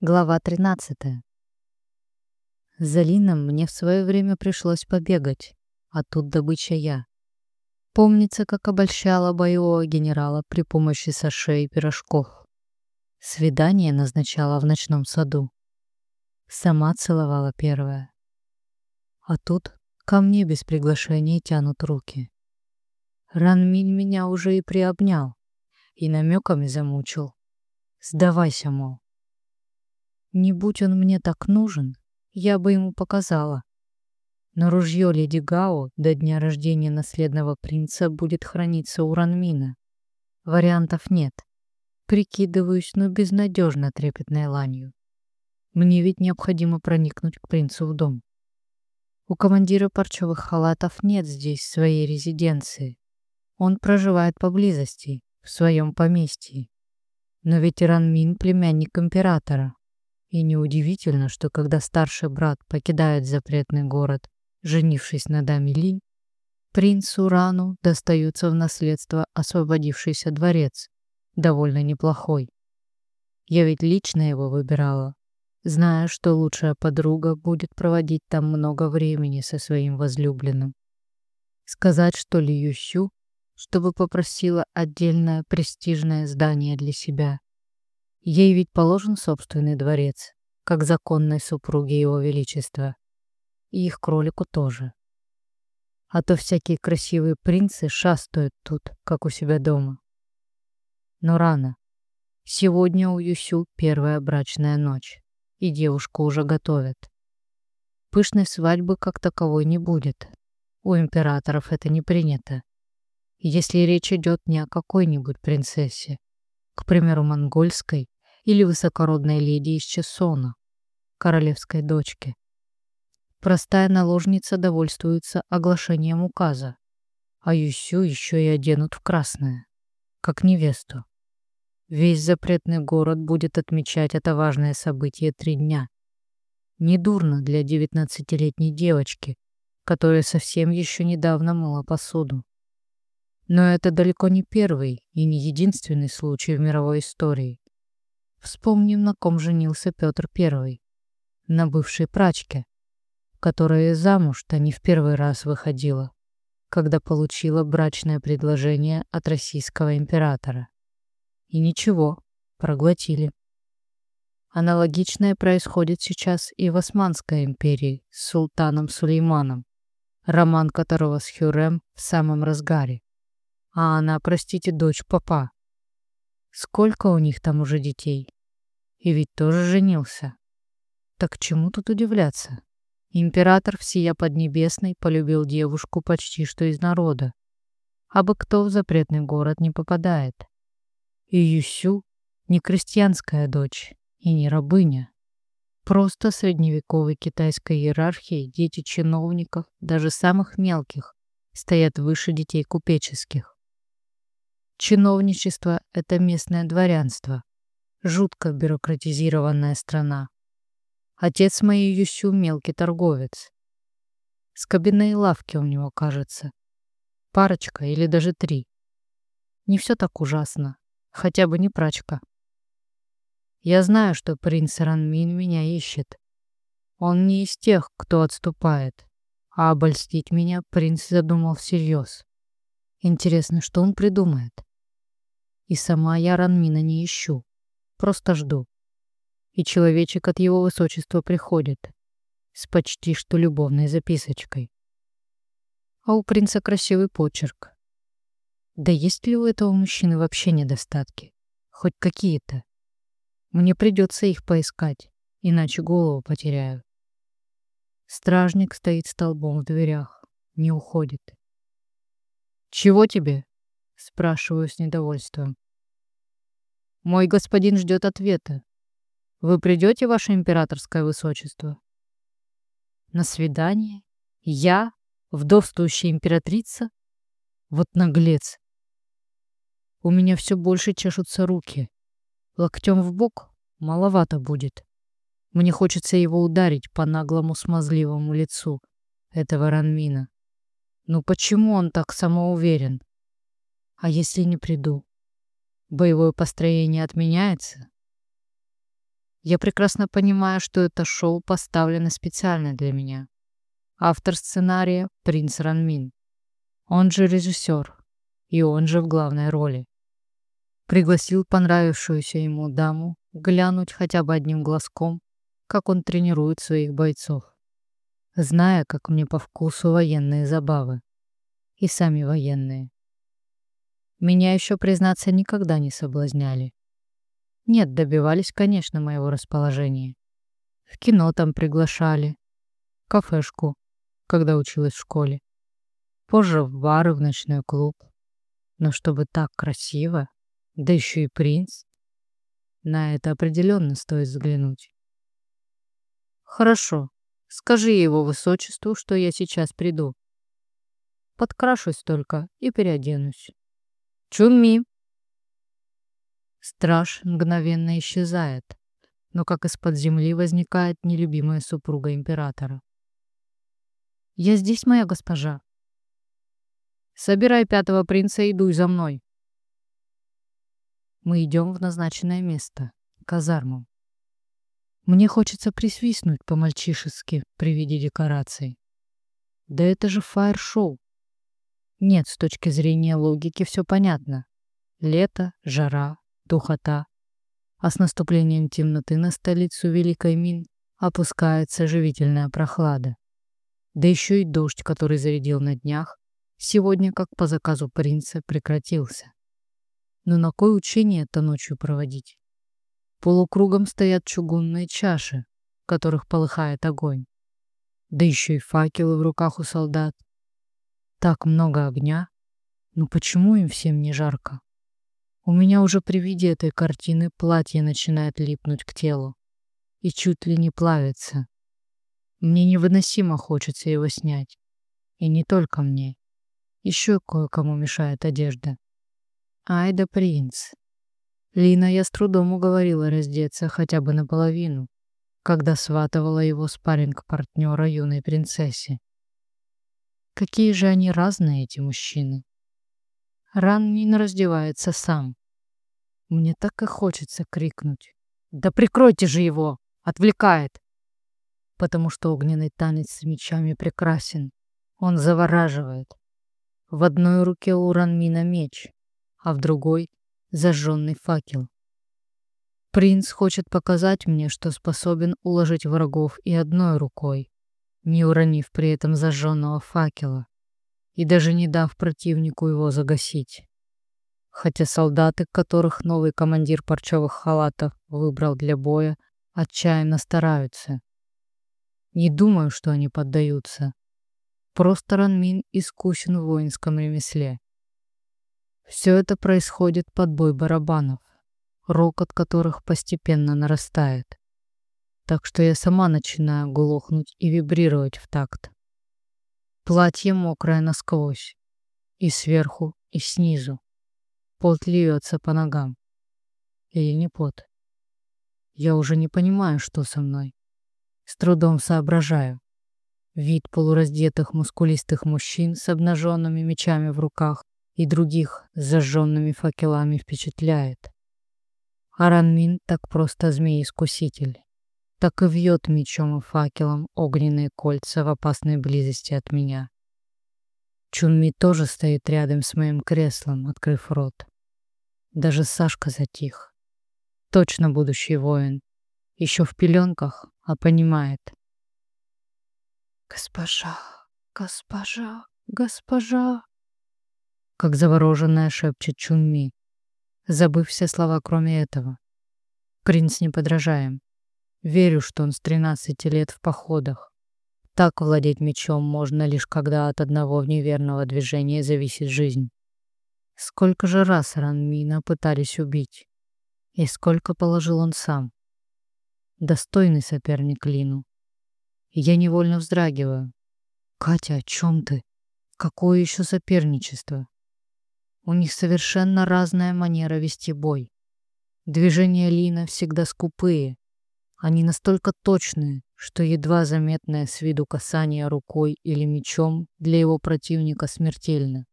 Глава 13. За Лином мне в свое время пришлось побегать, а тут добыча я. Помнится, как обольщала боевого генерала при помощи саше и пирожков. Свидание назначала в ночном саду. Сама целовала первое. А тут ко мне без приглашения тянут руки. Ранмин меня уже и приобнял, и намеками замучил. Сдавайся, мол. Не будь он мне так нужен, я бы ему показала. Но ружье Леди Гао до дня рождения наследного принца будет храниться у Ранмина. Вариантов нет. Прикидываюсь, но безнадежно трепетной ланью. Мне ведь необходимо проникнуть к принцу в дом. У командира парчевых халатов нет здесь своей резиденции. Он проживает поблизости, в своем поместье. Но ветеран Мин — племянник императора. И неудивительно, что когда старший брат покидает запретный город, женившись на даме Линь, принцу Рану достается в наследство освободившийся дворец, довольно неплохой. Я ведь лично его выбирала, зная, что лучшая подруга будет проводить там много времени со своим возлюбленным. Сказать, что ли Ющу, чтобы попросила отдельное престижное здание для себя. Ей ведь положен собственный дворец, как законной супруге его величества. И их кролику тоже. А то всякие красивые принцы шастают тут, как у себя дома. Но рано. Сегодня у Юсю первая брачная ночь, и девушку уже готовят. Пышной свадьбы как таковой не будет. У императоров это не принято. Если речь идет не о какой-нибудь принцессе, к примеру, монгольской или высокородной леди из Чесона, королевской дочке. Простая наложница довольствуется оглашением указа, а Юсю еще и оденут в красное, как невесту. Весь запретный город будет отмечать это важное событие три дня. Недурно для девятнадцатилетней девочки, которая совсем еще недавно мыла посуду. Но это далеко не первый и не единственный случай в мировой истории. Вспомним, на ком женился Петр I. На бывшей прачке, которая замуж-то не в первый раз выходила, когда получила брачное предложение от российского императора. И ничего, проглотили. Аналогичное происходит сейчас и в Османской империи с султаном Сулейманом, роман которого с Хюррем в самом разгаре. А она, простите, дочь папа. Сколько у них там уже детей? И ведь тоже женился. Так чему тут удивляться? Император всея Поднебесной полюбил девушку почти что из народа. А бы кто в запретный город не попадает. И Юсю не крестьянская дочь и не рабыня. Просто средневековой китайской иерархии дети чиновников, даже самых мелких, стоят выше детей купеческих. Чиновничество — это местное дворянство, жутко бюрократизированная страна. Отец моей Юсю — мелкий торговец. С кабинной лавки у него, кажется. Парочка или даже три. Не все так ужасно. Хотя бы не прачка. Я знаю, что принц Ранмин меня ищет. Он не из тех, кто отступает. А обольстить меня принц задумал всерьез. Интересно, что он придумает? И сама я Ранмина не ищу. Просто жду. И человечек от его высочества приходит. С почти что любовной записочкой. А у принца красивый почерк. Да есть ли у этого мужчины вообще недостатки? Хоть какие-то? Мне придется их поискать, иначе голову потеряю. Стражник стоит столбом в дверях, не уходит. «Чего тебе?» — спрашиваю с недовольством. «Мой господин ждет ответа. Вы придете, ваше императорское высочество?» «На свидание? Я, вдовствующая императрица? Вот наглец!» У меня все больше чешутся руки. Локтем в бок маловато будет. Мне хочется его ударить по наглому смазливому лицу этого Ранмина. Ну почему он так самоуверен? А если не приду? Боевое построение отменяется? Я прекрасно понимаю, что это шоу поставлено специально для меня. Автор сценария — Принц Ранмин. Он же режиссер, и он же в главной роли. Пригласил понравившуюся ему даму глянуть хотя бы одним глазком, как он тренирует своих бойцов. Зная, как мне по вкусу военные забавы. И сами военные. Меня еще, признаться, никогда не соблазняли. Нет, добивались, конечно, моего расположения. В кино там приглашали. Кафешку, когда училась в школе. Позже в бар и в ночной клуб. Но чтобы так красиво, да еще и принц, на это определенно стоит взглянуть. Хорошо, скажи его высочеству, что я сейчас приду. Подкрашусь только и переоденусь. Чунми! Страж мгновенно исчезает, но как из-под земли возникает нелюбимая супруга императора. «Я здесь, моя госпожа». «Собирай пятого принца и дуй за мной». Мы идем в назначенное место, казарму. Мне хочется присвистнуть по-мальчишески при виде декораций. Да это же фаер-шоу. Нет, с точки зрения логики все понятно. Лето, жара, духота. А с наступлением темноты на столицу Великой Мин опускается живительная прохлада. Да еще и дождь, который зарядил на днях, сегодня, как по заказу принца, прекратился. Но на кое учение это ночью проводить? Полукругом стоят чугунные чаши, в которых полыхает огонь. Да еще и факелы в руках у солдат. Так много огня. Но почему им всем не жарко? У меня уже при виде этой картины платье начинает липнуть к телу и чуть ли не плавится. Мне невыносимо хочется его снять. И не только мне. Еще кое-кому мешает одежда. Ай да принц. Лина я с трудом уговорила раздеться хотя бы наполовину, когда сватывала его спарринг-партнера юной принцессе. Какие же они разные, эти мужчины. Ранмин раздевается сам. Мне так и хочется крикнуть. «Да прикройте же его! Отвлекает!» Потому что огненный танец с мечами прекрасен. Он завораживает. В одной руке у Ранмина меч, а в другой — зажженный факел. Принц хочет показать мне, что способен уложить врагов и одной рукой, не уронив при этом зажженного факела и даже не дав противнику его загасить хотя солдаты, которых новый командир парчевых халатов выбрал для боя, отчаянно стараются. Не думаю, что они поддаются. Просто Ранмин искусен в воинском ремесле. Все это происходит под бой барабанов, рокот которых постепенно нарастает. Так что я сама начинаю глохнуть и вибрировать в такт. Платье мокрое насквозь, и сверху, и снизу. Пот льется по ногам. Или не пот. Я уже не понимаю, что со мной. С трудом соображаю. Вид полураздетых мускулистых мужчин с обнаженными мечами в руках и других с зажженными факелами впечатляет. Аранмин так просто змей-искуситель. Так и вьет мечом и факелом огненные кольца в опасной близости от меня. Чунми тоже стоит рядом с моим креслом, открыв рот. Даже Сашка затих. Точно будущий воин. Еще в пеленках, а понимает. «Госпожа, госпожа, госпожа!» Как завороженная шепчет Чунми, забыв все слова кроме этого. Принц не подражаем. Верю, что он с 13 лет в походах. Так владеть мечом можно лишь когда от одного неверного движения зависит жизнь. Сколько же раз Ранмина пытались убить? И сколько положил он сам? Достойный соперник Лину. Я невольно вздрагиваю. Катя, о чем ты? Какое еще соперничество? У них совершенно разная манера вести бой. Движения Лина всегда скупые. Они настолько точные, что едва заметное с виду касание рукой или мечом для его противника смертельно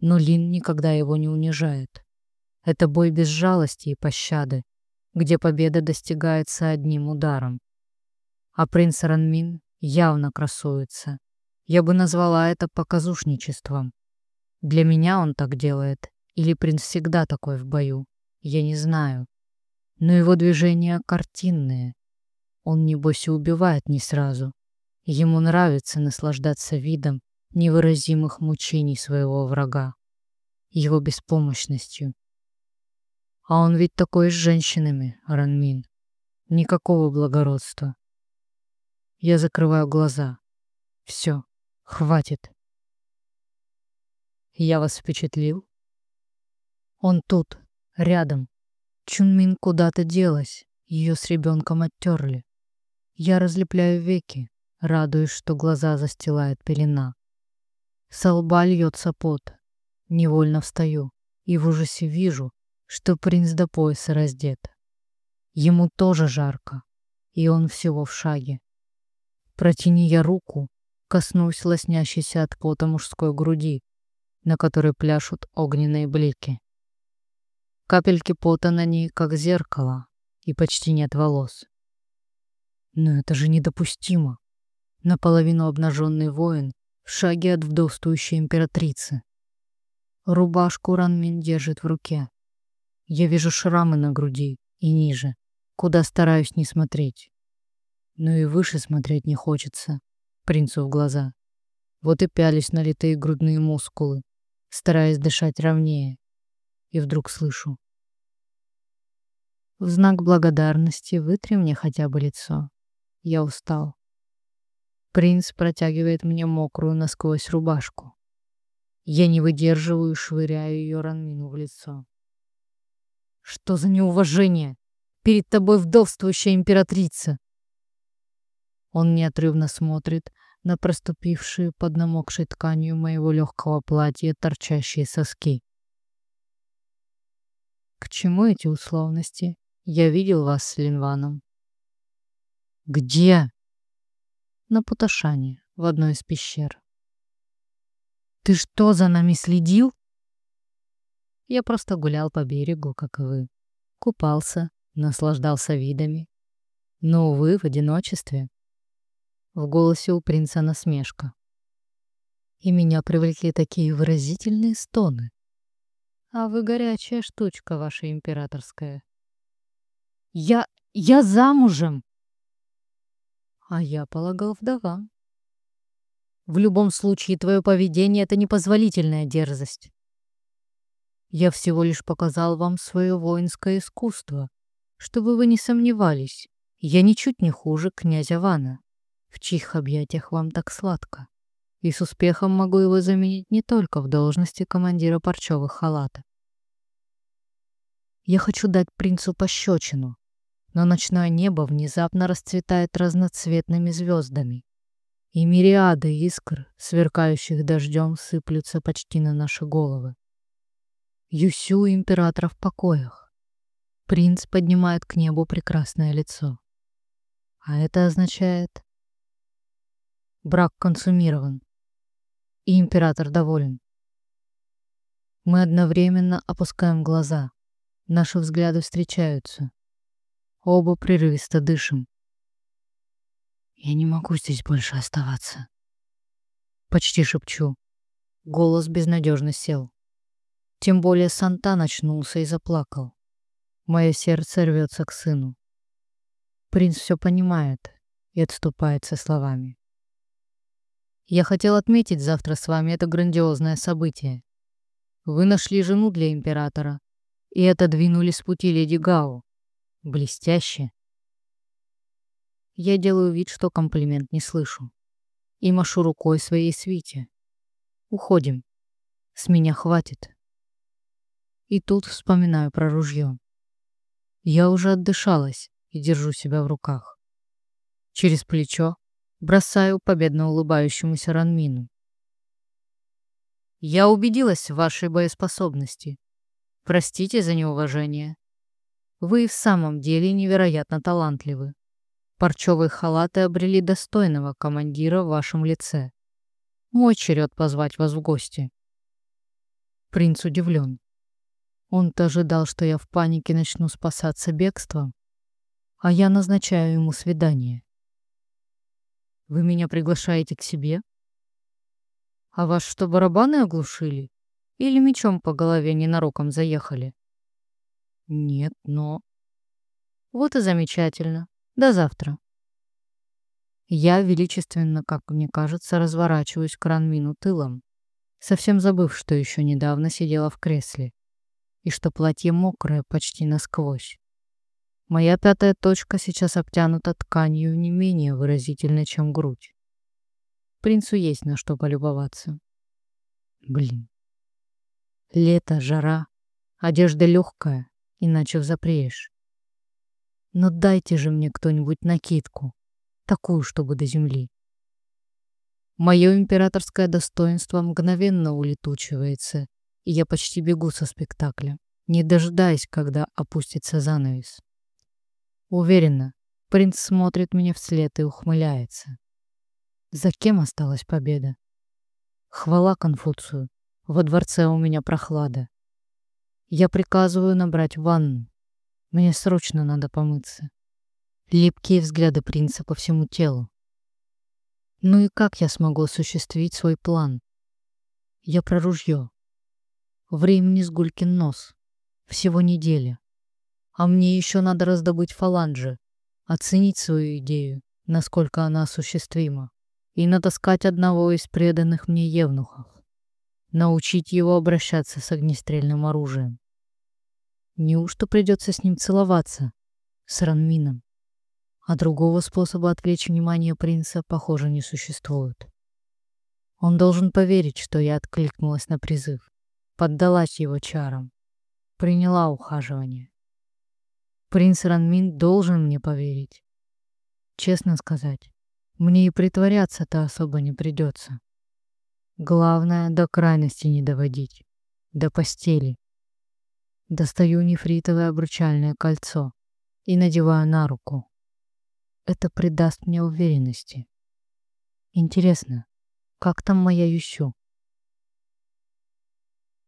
но Лин никогда его не унижает. Это бой без жалости и пощады, где победа достигается одним ударом. А принц Ранмин явно красуется. Я бы назвала это показушничеством. Для меня он так делает, или принц всегда такой в бою, я не знаю. Но его движения картинные. Он, небось, и убивает не сразу. Ему нравится наслаждаться видом невыразимых мучений своего врага, его беспомощностью. А он ведь такой с женщинами, Ранмин. Никакого благородства. Я закрываю глаза. Все, хватит. Я вас впечатлил? Он тут, рядом. Чунмин куда-то делась, ее с ребенком оттерли. Я разлепляю веки, радуясь, что глаза застилает пелена. Со лба льется пот. Невольно встаю и в ужасе вижу, что принц до пояса раздет. Ему тоже жарко, и он всего в шаге. Протяни я руку, коснусь лоснящейся от пота мужской груди, на которой пляшут огненные блики. Капельки пота на ней, как зеркало, и почти нет волос. Но это же недопустимо. Наполовину обнаженный воин в шаге от вдовствующей императрицы. Рубашку Ранмин держит в руке. Я вижу шрамы на груди и ниже, куда стараюсь не смотреть. Но и выше смотреть не хочется, принцу в глаза. Вот и пялись налитые грудные мускулы, стараясь дышать ровнее. И вдруг слышу. В знак благодарности вытри мне хотя бы лицо. Я устал. Принц протягивает мне мокрую насквозь рубашку. Я не выдерживаю и швыряю ее Ранмину в лицо. Что за неуважение? Перед тобой вдовствующая императрица. Он неотрывно смотрит на проступившие под намокшей тканью моего легкого платья торчащие соски. К чему эти условности? Я видел вас с Линваном. Где? на Путашане, в одной из пещер. «Ты что, за нами следил?» Я просто гулял по берегу, как вы. Купался, наслаждался видами. Но, увы, в одиночестве. В голосе у принца насмешка. И меня привлекли такие выразительные стоны. А вы горячая штучка ваша императорская. Я... я замужем! А я полагал вдова. В любом случае, твое поведение — это непозволительная дерзость. Я всего лишь показал вам свое воинское искусство, чтобы вы не сомневались. Я ничуть не хуже князя Вана, в чьих объятиях вам так сладко. И с успехом могу его заменить не только в должности командира парчевых халатов. Я хочу дать принцу пощечину, но ночное небо внезапно расцветает разноцветными звездами, и мириады искр, сверкающих дождем, сыплются почти на наши головы. Юсю императора в покоях. Принц поднимает к небу прекрасное лицо. А это означает... Брак консумирован. И император доволен. Мы одновременно опускаем глаза. Наши взгляды встречаются. Оба прерывисто дышим. Я не могу здесь больше оставаться. Почти шепчу. Голос безнадежно сел. Тем более Санта очнулся и заплакал. Мое сердце рвется к сыну. Принц все понимает и отступает со словами. Я хотел отметить завтра с вами это грандиозное событие. Вы нашли жену для императора и отодвинули с пути леди Гау. Блестяще. Я делаю вид, что комплимент не слышу. И машу рукой своей свите. Уходим. С меня хватит. И тут вспоминаю про ружье. Я уже отдышалась и держу себя в руках. Через плечо бросаю победно улыбающемуся Ранмину. Я убедилась в вашей боеспособности. Простите за неуважение. Вы и в самом деле невероятно талантливы. Парчевые халаты обрели достойного командира в вашем лице. Мой черед позвать вас в гости. Принц удивлен. Он-то ожидал, что я в панике начну спасаться бегством, а я назначаю ему свидание. Вы меня приглашаете к себе? А вас что, барабаны оглушили? Или мечом по голове ненароком заехали? Нет, но... Вот и замечательно. До завтра. Я величественно, как мне кажется, разворачиваюсь к Ранмину тылом, совсем забыв, что еще недавно сидела в кресле и что платье мокрое почти насквозь. Моя пятая точка сейчас обтянута тканью не менее выразительной, чем грудь. Принцу есть на что полюбоваться. Блин. Лето, жара, одежда легкая, иначе взапреешь. Но дайте же мне кто-нибудь накидку, такую, чтобы до земли. Мое императорское достоинство мгновенно улетучивается, и я почти бегу со спектакля, не дожидаясь, когда опустится занавес. Уверена, принц смотрит мне вслед и ухмыляется. За кем осталась победа? Хвала Конфуцию. Во дворце у меня прохлада. Я приказываю набрать ванну. Мне срочно надо помыться. Липкие взгляды принца по всему телу. Ну и как я смогу осуществить свой план? Я про ружье. Времени с Гулькин нос. Всего неделя. А мне еще надо раздобыть фаланжи, оценить свою идею, насколько она осуществима, и натаскать одного из преданных мне евнухов, научить его обращаться с огнестрельным оружием. Неужто придется с ним целоваться, с Ранмином? А другого способа отвлечь внимание принца, похоже, не существует. Он должен поверить, что я откликнулась на призыв, поддалась его чарам, приняла ухаживание. Принц Ранмин должен мне поверить. Честно сказать, мне и притворяться-то особо не придется. Главное, до крайности не доводить. До постели. Достаю нефритовое обручальное кольцо и надеваю на руку. Это придаст мне уверенности. Интересно, как там моя Ющу?